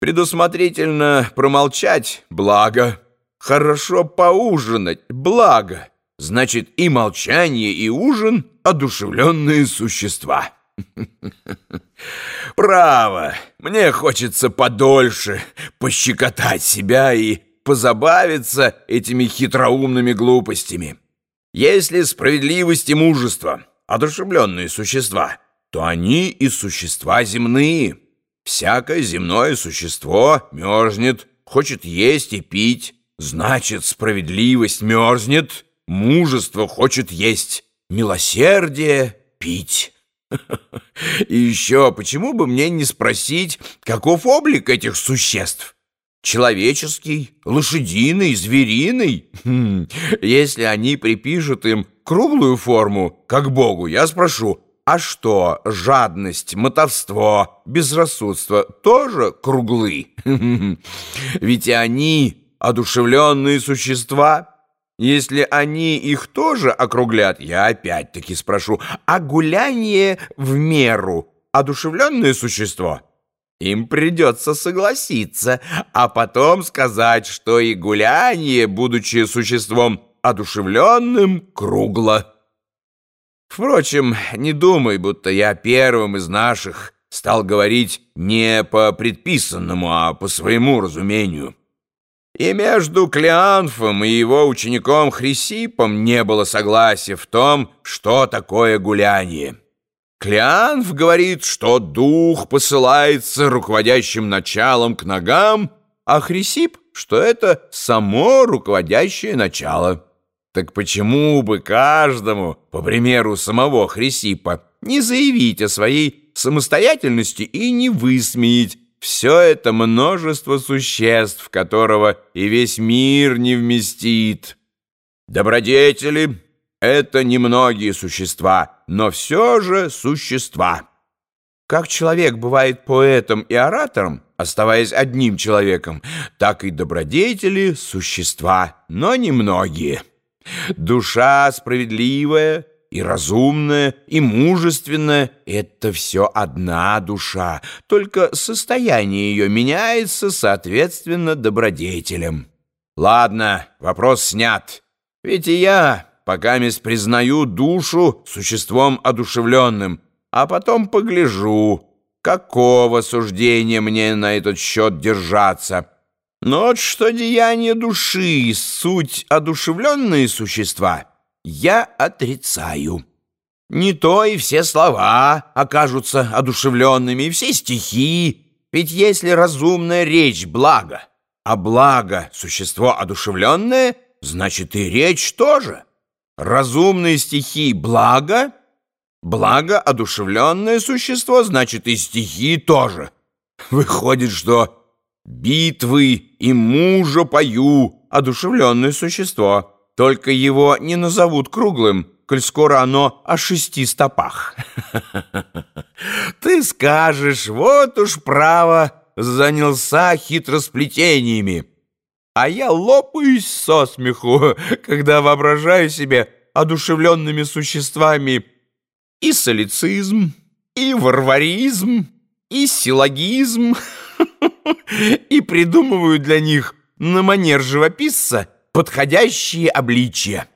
Предусмотрительно промолчать — благо. Хорошо поужинать — благо. Значит, и молчание, и ужин — одушевленные существа. Право, мне хочется подольше пощекотать себя и позабавиться этими хитроумными глупостями. Если справедливость и мужество — одушевленные существа, то они и существа земные. Всякое земное существо мерзнет, хочет есть и пить. Значит, справедливость мерзнет, мужество хочет есть, милосердие — пить. И еще, почему бы мне не спросить, каков облик этих существ? Человеческий, лошадиный, звериный? Хм, если они припишут им круглую форму, как Богу, я спрошу, а что, жадность, мотовство, безрассудство тоже круглы? Ведь и они одушевленные существа. Если они их тоже округлят, я опять-таки спрошу, а гуляние в меру одушевленное существо? Им придется согласиться, а потом сказать, что и гуляние, будучи существом одушевленным, кругло. Впрочем, не думай, будто я первым из наших стал говорить не по предписанному, а по своему разумению. И между Клеанфом и его учеником Хрисипом не было согласия в том, что такое гуляние. Клеанф говорит, что дух посылается руководящим началом к ногам, а Хрисип, что это само руководящее начало. Так почему бы каждому, по примеру самого Хрисипа, не заявить о своей самостоятельности и не высмеять все это множество существ, которого и весь мир не вместит? Добродетели — это немногие существа, но все же существа. Как человек бывает поэтом и оратором, оставаясь одним человеком, так и добродетели — существа, но немногие. Душа справедливая и разумная, и мужественная — это все одна душа, только состояние ее меняется соответственно добродетелям. Ладно, вопрос снят. Ведь и я, пока мисс признаю душу существом одушевленным, а потом погляжу, какого суждения мне на этот счет держаться — но вот что деяние души, суть одушевленные существа, я отрицаю. Не то и все слова окажутся одушевленными, и все стихи. Ведь если разумная речь — благо, а благо — существо одушевленное, значит и речь тоже. Разумные стихи — благо, благо — одушевленное существо, значит и стихи тоже. Выходит, что битвы и мужа пою, одушевленное существо. Только его не назовут круглым, коль скоро оно о шести стопах. Ты скажешь, вот уж право занялся хитросплетениями. А я лопаюсь со смеху, когда воображаю себе одушевленными существами и солицизм, и варваризм, и силлогизм, и придумываю для них на манер живописца подходящие обличия.